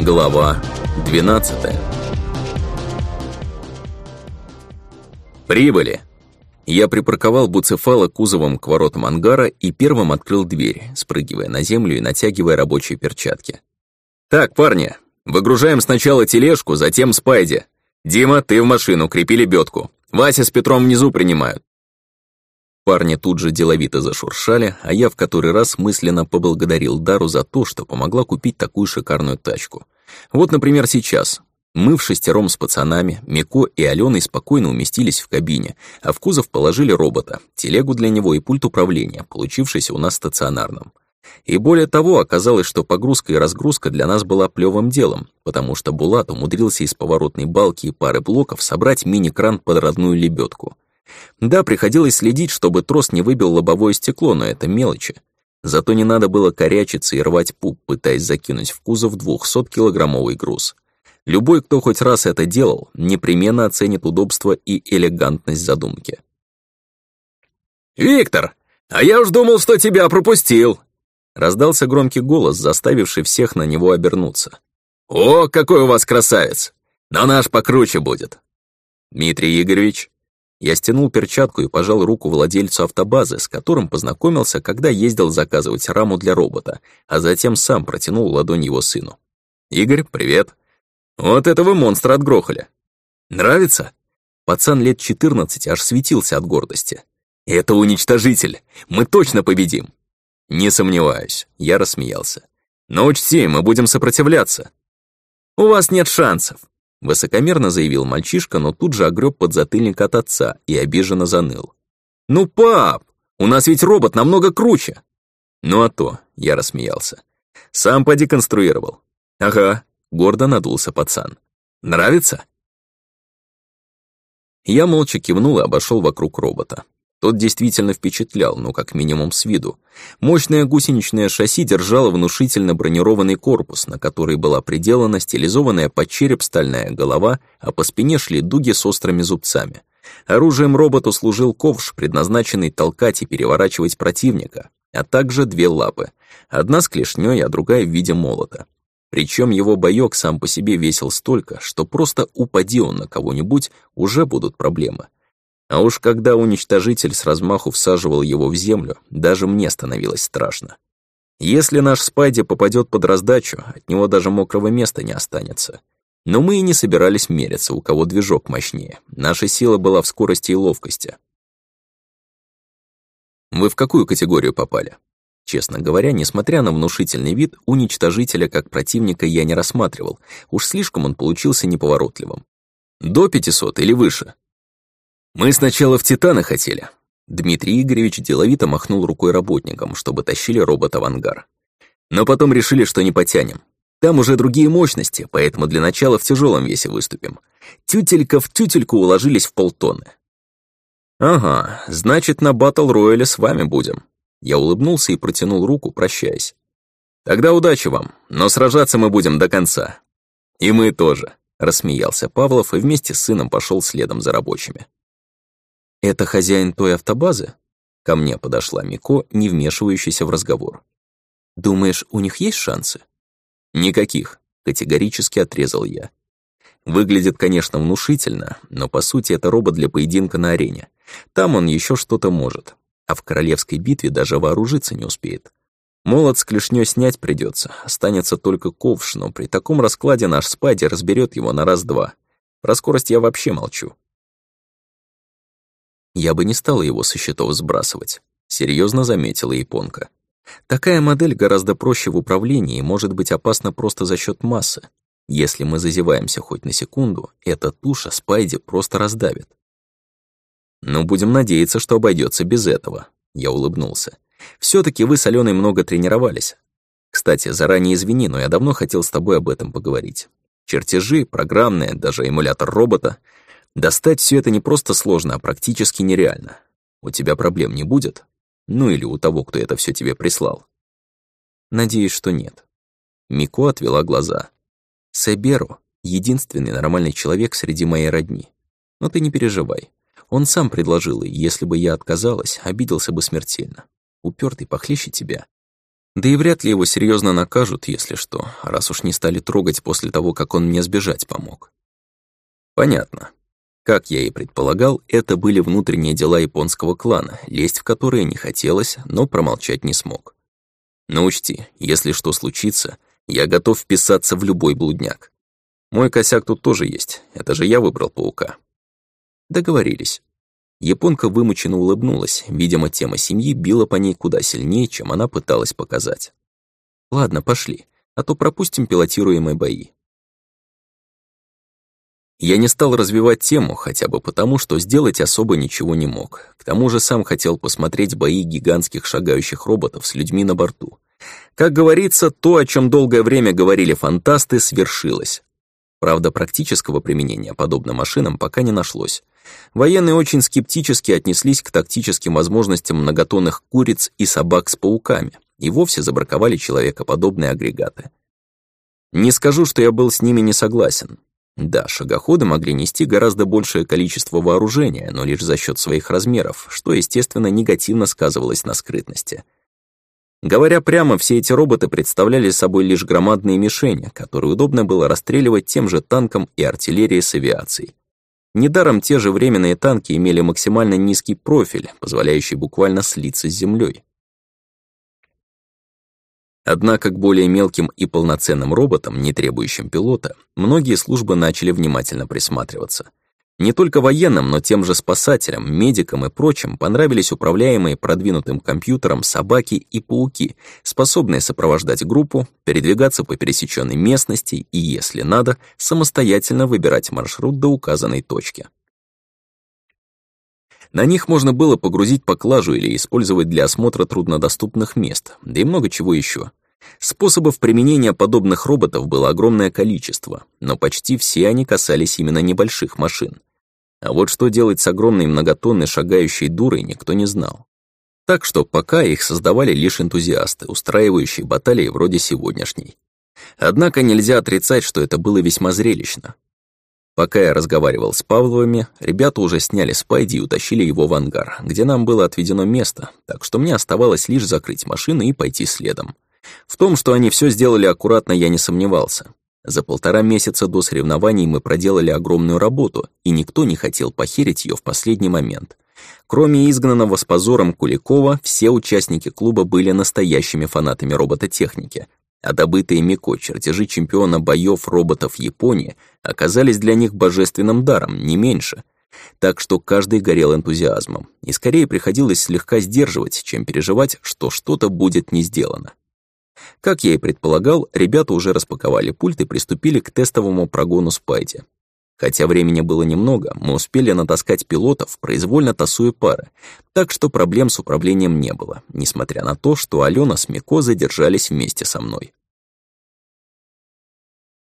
Глава 12 Прибыли. Я припарковал буцефала кузовом к воротам ангара и первым открыл дверь, спрыгивая на землю и натягивая рабочие перчатки. «Так, парни, выгружаем сначала тележку, затем спайди. Дима, ты в машину, крепи лебедку. Вася с Петром внизу принимают. Парни тут же деловито зашуршали, а я в который раз мысленно поблагодарил Дару за то, что помогла купить такую шикарную тачку. Вот, например, сейчас. Мы в шестером с пацанами, Мико и Аленой спокойно уместились в кабине, а в кузов положили робота, телегу для него и пульт управления, получившийся у нас стационарным. И более того, оказалось, что погрузка и разгрузка для нас была плевым делом, потому что Булат умудрился из поворотной балки и пары блоков собрать мини-кран под родную лебедку. Да, приходилось следить, чтобы трос не выбил лобовое стекло, но это мелочи. Зато не надо было корячиться и рвать пуп, пытаясь закинуть в кузов 200-килограммовый груз. Любой, кто хоть раз это делал, непременно оценит удобство и элегантность задумки. «Виктор, а я уж думал, что тебя пропустил!» Раздался громкий голос, заставивший всех на него обернуться. «О, какой у вас красавец! Но наш покруче будет!» «Дмитрий Игоревич, я стянул перчатку и пожал руку владельцу автобазы, с которым познакомился, когда ездил заказывать раму для робота, а затем сам протянул ладонь его сыну. «Игорь, привет. Вот этого монстра отгрохали. Нравится?» Пацан лет 14 аж светился от гордости. «Это уничтожитель! Мы точно победим!» «Не сомневаюсь», — я рассмеялся. «Но учти, мы будем сопротивляться». «У вас нет шансов», Высокомерно заявил мальчишка, но тут же огреб подзатыльник от отца и обиженно заныл. «Ну, пап, у нас ведь робот намного круче!» «Ну а то», — я рассмеялся. «Сам поди конструировал». «Ага», — гордо надулся пацан. «Нравится?» Я молча кивнул и обошел вокруг робота. Тот действительно впечатлял, ну как минимум с виду. Мощное гусеничное шасси держало внушительно бронированный корпус, на который была приделана стилизованная под череп стальная голова, а по спине шли дуги с острыми зубцами. Оружием роботу служил ковш, предназначенный толкать и переворачивать противника, а также две лапы. Одна с клешней, а другая в виде молота. Причем его боек сам по себе весил столько, что просто упади он на кого-нибудь, уже будут проблемы. А уж когда уничтожитель с размаху всаживал его в землю, даже мне становилось страшно. Если наш Спайди попадет под раздачу, от него даже мокрого места не останется. Но мы и не собирались мериться, у кого движок мощнее. Наша сила была в скорости и ловкости. Вы в какую категорию попали? Честно говоря, несмотря на внушительный вид, уничтожителя как противника я не рассматривал. Уж слишком он получился неповоротливым. До 500 или выше? Мы сначала в Титана хотели. Дмитрий Игоревич деловито махнул рукой работникам, чтобы тащили робота в ангар. Но потом решили, что не потянем. Там уже другие мощности, поэтому для начала в тяжелом весе выступим. Тютелька в тютельку уложились в полтонны. «Ага, значит, на батл рояле с вами будем». Я улыбнулся и протянул руку, прощаясь. «Тогда удачи вам, но сражаться мы будем до конца». «И мы тоже», — рассмеялся Павлов и вместе с сыном пошел следом за рабочими. «Это хозяин той автобазы?» Ко мне подошла Мико, не вмешивающаяся в разговор. «Думаешь, у них есть шансы?» «Никаких», — категорически отрезал я. Выглядит, конечно, внушительно, но по сути это робот для поединка на арене. Там он еще что-то может, а в королевской битве даже вооружиться не успеет. Молот с клешнёй снять придется, останется только ковш, но при таком раскладе наш спайди разберет его на раз-два. Про скорость я вообще молчу. Я бы не стала его со счетов сбрасывать, серьезно заметила японка. Такая модель гораздо проще в управлении и может быть опасна просто за счет массы. Если мы зазеваемся хоть на секунду, эта туша Спайди просто раздавит. Но будем надеяться, что обойдется без этого. Я улыбнулся. все таки вы с Аленой много тренировались. Кстати, заранее извини, но я давно хотел с тобой об этом поговорить. Чертежи, программные, даже эмулятор робота — Достать все это не просто сложно, а практически нереально. У тебя проблем не будет? Ну или у того, кто это все тебе прислал? Надеюсь, что нет. Мико отвела глаза. Себеру — единственный нормальный человек среди моей родни. Но ты не переживай. Он сам предложил, и если бы я отказалась, обиделся бы смертельно. Упертый похлеще тебя. Да и вряд ли его серьезно накажут, если что, раз уж не стали трогать после того, как он мне сбежать помог. Понятно. Как я и предполагал, это были внутренние дела японского клана, лезть в которые не хотелось, но промолчать не смог. Но учти, если что случится, я готов вписаться в любой блудняк. Мой косяк тут тоже есть, это же я выбрал паука. Договорились. Японка вымученно улыбнулась, видимо, тема семьи била по ней куда сильнее, чем она пыталась показать. «Ладно, пошли, а то пропустим пилотируемые бои». Я не стал развивать тему, хотя бы потому, что сделать особо ничего не мог. К тому же сам хотел посмотреть бои гигантских шагающих роботов с людьми на борту. Как говорится, то, о чем долгое время говорили фантасты, свершилось. Правда, практического применения подобным машинам пока не нашлось. Военные очень скептически отнеслись к тактическим возможностям многотонных куриц и собак с пауками и вовсе забраковали человекоподобные агрегаты. Не скажу, что я был с ними не согласен. Да, шагоходы могли нести гораздо большее количество вооружения, но лишь за счет своих размеров, что, естественно, негативно сказывалось на скрытности. Говоря прямо, все эти роботы представляли собой лишь громадные мишени, которые удобно было расстреливать тем же танком и артиллерией с авиацией. Недаром те же временные танки имели максимально низкий профиль, позволяющий буквально слиться с землей. Однако к более мелким и полноценным роботам, не требующим пилота, многие службы начали внимательно присматриваться. Не только военным, но тем же спасателям, медикам и прочим понравились управляемые продвинутым компьютером собаки и пауки, способные сопровождать группу, передвигаться по пересеченной местности и, если надо, самостоятельно выбирать маршрут до указанной точки. На них можно было погрузить поклажу или использовать для осмотра труднодоступных мест, да и много чего еще. Способов применения подобных роботов было огромное количество, но почти все они касались именно небольших машин. А вот что делать с огромной многотонной шагающей дурой, никто не знал. Так что пока их создавали лишь энтузиасты, устраивающие баталии вроде сегодняшней. Однако нельзя отрицать, что это было весьма зрелищно. Пока я разговаривал с Павловыми, ребята уже сняли Спайди и утащили его в ангар, где нам было отведено место, так что мне оставалось лишь закрыть машину и пойти следом. В том, что они все сделали аккуратно, я не сомневался. За полтора месяца до соревнований мы проделали огромную работу, и никто не хотел похерить ее в последний момент. Кроме изгнанного с позором Куликова, все участники клуба были настоящими фанатами робототехники, а добытые Мико чертежи чемпиона боев роботов Японии оказались для них божественным даром, не меньше. Так что каждый горел энтузиазмом, и скорее приходилось слегка сдерживать, чем переживать, что что-то будет не сделано. Как я и предполагал, ребята уже распаковали пульт и приступили к тестовому прогону Спайди. Хотя времени было немного, мы успели натаскать пилотов, произвольно тасуя пары, так что проблем с управлением не было, несмотря на то, что Алена с Мико задержались вместе со мной.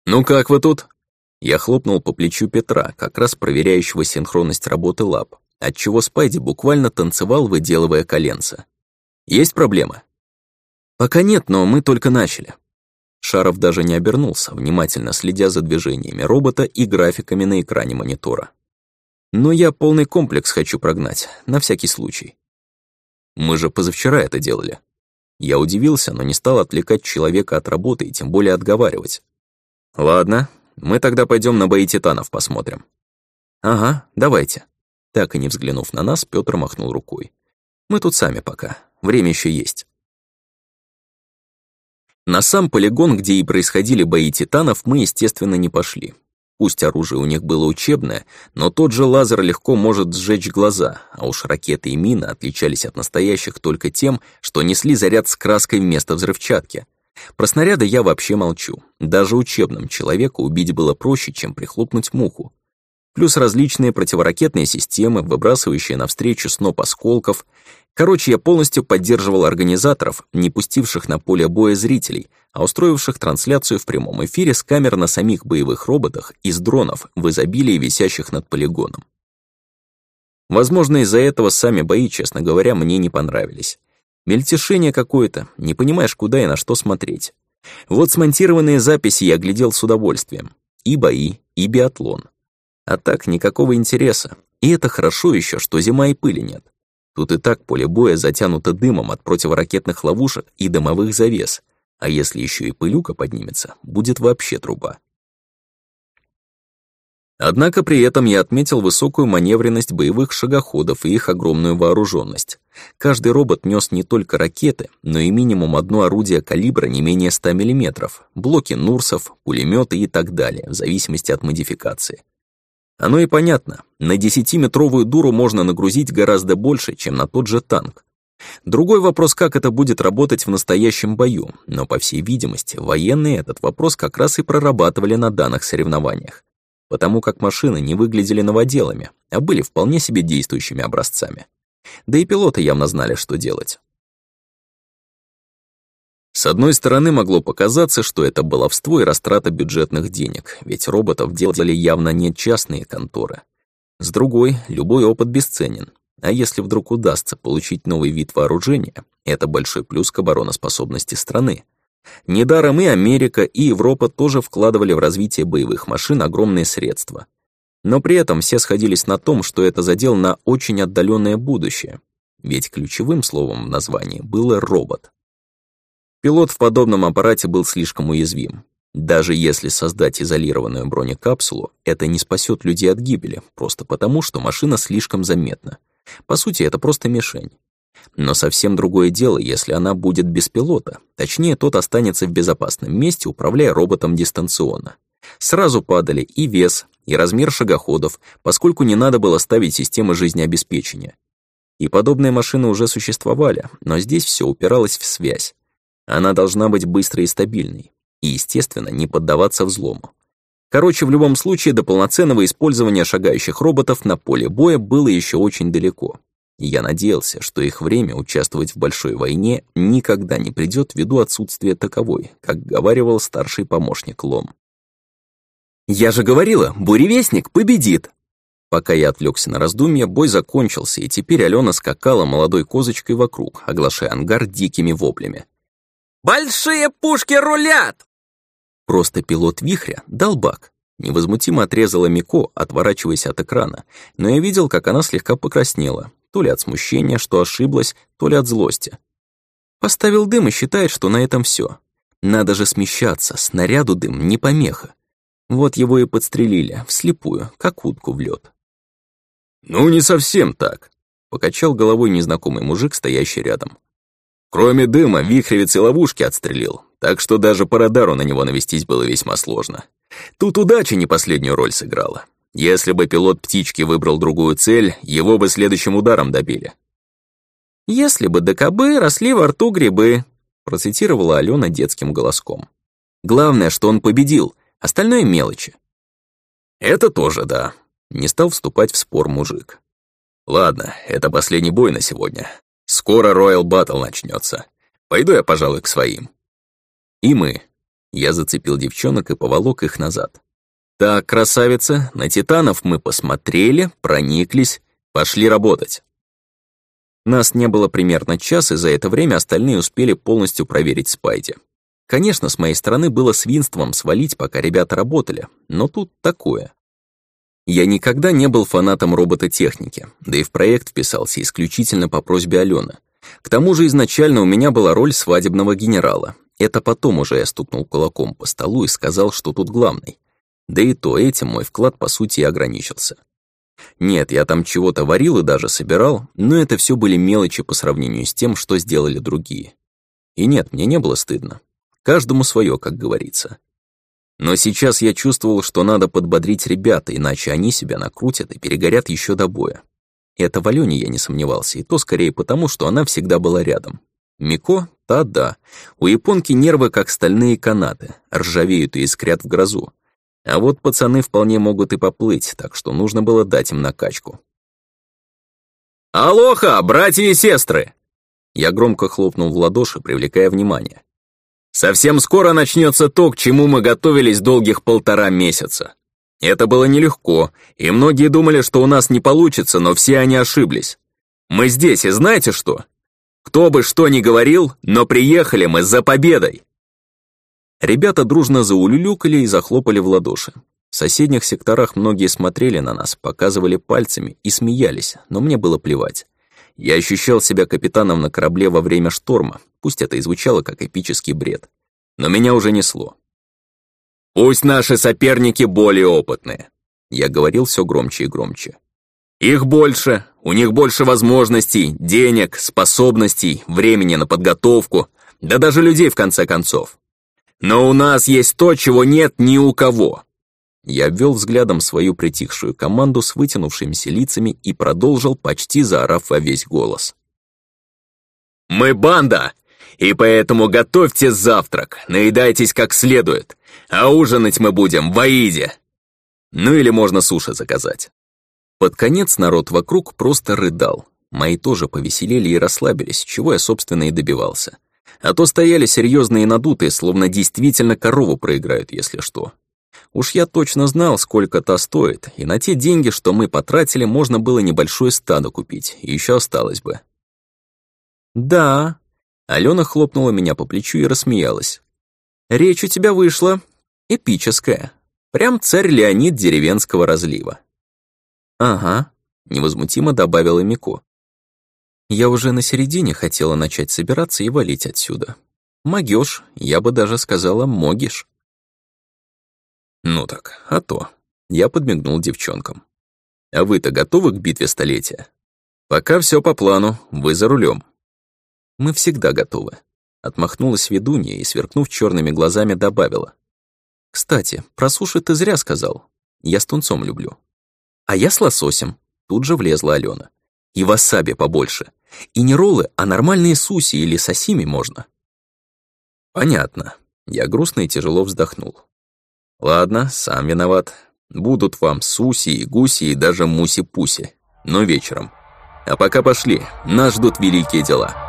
«Ну как вы тут?» Я хлопнул по плечу Петра, как раз проверяющего синхронность работы лап, отчего Спайди буквально танцевал, выделывая коленца. «Есть проблема?» «Пока нет, но мы только начали». Шаров даже не обернулся, внимательно следя за движениями робота и графиками на экране монитора. «Но я полный комплекс хочу прогнать, на всякий случай». «Мы же позавчера это делали». Я удивился, но не стал отвлекать человека от работы и тем более отговаривать. «Ладно, мы тогда пойдем на бои титанов посмотрим». «Ага, давайте». Так и не взглянув на нас, Пётр махнул рукой. «Мы тут сами пока, время еще есть». На сам полигон, где и происходили бои титанов, мы, естественно, не пошли. Пусть оружие у них было учебное, но тот же лазер легко может сжечь глаза, а уж ракеты и мины отличались от настоящих только тем, что несли заряд с краской вместо взрывчатки. Про снаряды я вообще молчу. Даже учебным человеку убить было проще, чем прихлопнуть муху плюс различные противоракетные системы, выбрасывающие навстречу сноп осколков. Короче, я полностью поддерживал организаторов, не пустивших на поле боя зрителей, а устроивших трансляцию в прямом эфире с камер на самих боевых роботах из дронов в изобилии висящих над полигоном. Возможно, из-за этого сами бои, честно говоря, мне не понравились. Мельтешение какое-то, не понимаешь, куда и на что смотреть. Вот смонтированные записи я глядел с удовольствием. И бои, и биатлон. А так никакого интереса. И это хорошо еще, что зима и пыли нет. Тут и так поле боя затянуто дымом от противоракетных ловушек и дымовых завес, а если еще и пылюка поднимется, будет вообще труба. Однако при этом я отметил высокую маневренность боевых шагоходов и их огромную вооруженность. Каждый робот нес не только ракеты, но и минимум одно орудие калибра не менее 100 мм, блоки Нурсов, пулеметы и так далее, в зависимости от модификации. Оно и понятно, на 10-метровую дуру можно нагрузить гораздо больше, чем на тот же танк. Другой вопрос, как это будет работать в настоящем бою, но, по всей видимости, военные этот вопрос как раз и прорабатывали на данных соревнованиях потому как машины не выглядели новоделами, а были вполне себе действующими образцами. Да и пилоты явно знали, что делать. С одной стороны, могло показаться, что это баловство и растрата бюджетных денег, ведь роботов делали явно не частные конторы. С другой, любой опыт бесценен, а если вдруг удастся получить новый вид вооружения, это большой плюс к обороноспособности страны. Недаром и Америка, и Европа тоже вкладывали в развитие боевых машин огромные средства. Но при этом все сходились на том, что это задел на очень отдаленное будущее, ведь ключевым словом в названии было «робот». Пилот в подобном аппарате был слишком уязвим. Даже если создать изолированную бронекапсулу, это не спасет людей от гибели, просто потому, что машина слишком заметна. По сути, это просто мишень. Но совсем другое дело, если она будет без пилота. Точнее, тот останется в безопасном месте, управляя роботом дистанционно. Сразу падали и вес, и размер шагоходов, поскольку не надо было ставить системы жизнеобеспечения. И подобные машины уже существовали, но здесь все упиралось в связь. Она должна быть быстрой и стабильной, и, естественно, не поддаваться взлому. Короче, в любом случае, до полноценного использования шагающих роботов на поле боя было еще очень далеко я надеялся, что их время участвовать в большой войне никогда не придет ввиду отсутствия таковой, как говаривал старший помощник Лом. «Я же говорила, буревестник победит!» Пока я отвлекся на раздумья, бой закончился, и теперь Алена скакала молодой козочкой вокруг, оглашая ангар дикими воплями. «Большие пушки рулят!» Просто пилот вихря дал бак. Невозмутимо отрезала Мико, отворачиваясь от экрана, но я видел, как она слегка покраснела, то ли от смущения, что ошиблась, то ли от злости. Поставил дым и считает, что на этом все. Надо же смещаться, снаряду дым не помеха. Вот его и подстрелили, вслепую, как утку в лед. «Ну, не совсем так», — покачал головой незнакомый мужик, стоящий рядом. «Кроме дыма, вихревец и ловушки отстрелил, так что даже по радару на него навестись было весьма сложно. Тут удача не последнюю роль сыграла. Если бы пилот птички выбрал другую цель, его бы следующим ударом добили. «Если бы до кобы росли во рту грибы», процитировала Алена детским голоском. «Главное, что он победил, остальное мелочи». «Это тоже да», — не стал вступать в спор мужик. «Ладно, это последний бой на сегодня. Скоро Royal Battle начнется. Пойду я, пожалуй, к своим». «И мы». Я зацепил девчонок и поволок их назад. «Так, красавица, на титанов мы посмотрели, прониклись, пошли работать». Нас не было примерно час, и за это время остальные успели полностью проверить Спайди. Конечно, с моей стороны было свинством свалить, пока ребята работали, но тут такое. Я никогда не был фанатом робототехники, да и в проект вписался исключительно по просьбе Алены. К тому же изначально у меня была роль свадебного генерала. Это потом уже я стукнул кулаком по столу и сказал, что тут главный. Да и то этим мой вклад, по сути, и ограничился. Нет, я там чего-то варил и даже собирал, но это все были мелочи по сравнению с тем, что сделали другие. И нет, мне не было стыдно. Каждому свое, как говорится. Но сейчас я чувствовал, что надо подбодрить ребята, иначе они себя накрутят и перегорят еще до боя. Это в Алене я не сомневался, и то скорее потому, что она всегда была рядом. Мико? Та да. У японки нервы как стальные канаты, ржавеют и искрят в грозу. А вот пацаны вполне могут и поплыть, так что нужно было дать им накачку. «Алоха, братья и сестры!» Я громко хлопнул в ладоши, привлекая внимание. «Совсем скоро начнется то, к чему мы готовились долгих полтора месяца. Это было нелегко, и многие думали, что у нас не получится, но все они ошиблись. Мы здесь, и знаете что? Кто бы что ни говорил, но приехали мы за победой!» Ребята дружно заулюлюкали и захлопали в ладоши. В соседних секторах многие смотрели на нас, показывали пальцами и смеялись, но мне было плевать. Я ощущал себя капитаном на корабле во время шторма, пусть это и звучало как эпический бред. Но меня уже несло. «Пусть наши соперники более опытные», — я говорил все громче и громче. «Их больше, у них больше возможностей, денег, способностей, времени на подготовку, да даже людей в конце концов. Но у нас есть то, чего нет ни у кого. Я обвел взглядом свою притихшую команду с вытянувшимися лицами и продолжил, почти заорав во весь голос. «Мы банда, и поэтому готовьте завтрак, наедайтесь как следует, а ужинать мы будем в Аиде. Ну или можно суши заказать». Под конец народ вокруг просто рыдал. Мои тоже повеселели и расслабились, чего я, собственно, и добивался. А то стояли серьезные надутые, словно действительно корову проиграют, если что. Уж я точно знал, сколько та стоит, и на те деньги, что мы потратили, можно было небольшое стадо купить, и еще осталось бы. «Да», — Алена хлопнула меня по плечу и рассмеялась. «Речь у тебя вышла эпическая. Прям царь Леонид деревенского разлива». «Ага», — невозмутимо добавила Мико. Я уже на середине хотела начать собираться и валить отсюда. Могёшь, я бы даже сказала, могишь. Ну так, а то. Я подмигнул девчонкам. А вы-то готовы к битве столетия? Пока все по плану, вы за рулем. Мы всегда готовы. Отмахнулась ведунья и, сверкнув черными глазами, добавила. Кстати, про суши ты зря сказал. Я с тунцом люблю. А я с лососем. Тут же влезла Алена. И васаби побольше. И не роллы, а нормальные суси или сосими можно. Понятно. Я грустно и тяжело вздохнул. Ладно, сам виноват. Будут вам суси и гуси и даже муси-пуси. Но вечером. А пока пошли, нас ждут великие дела.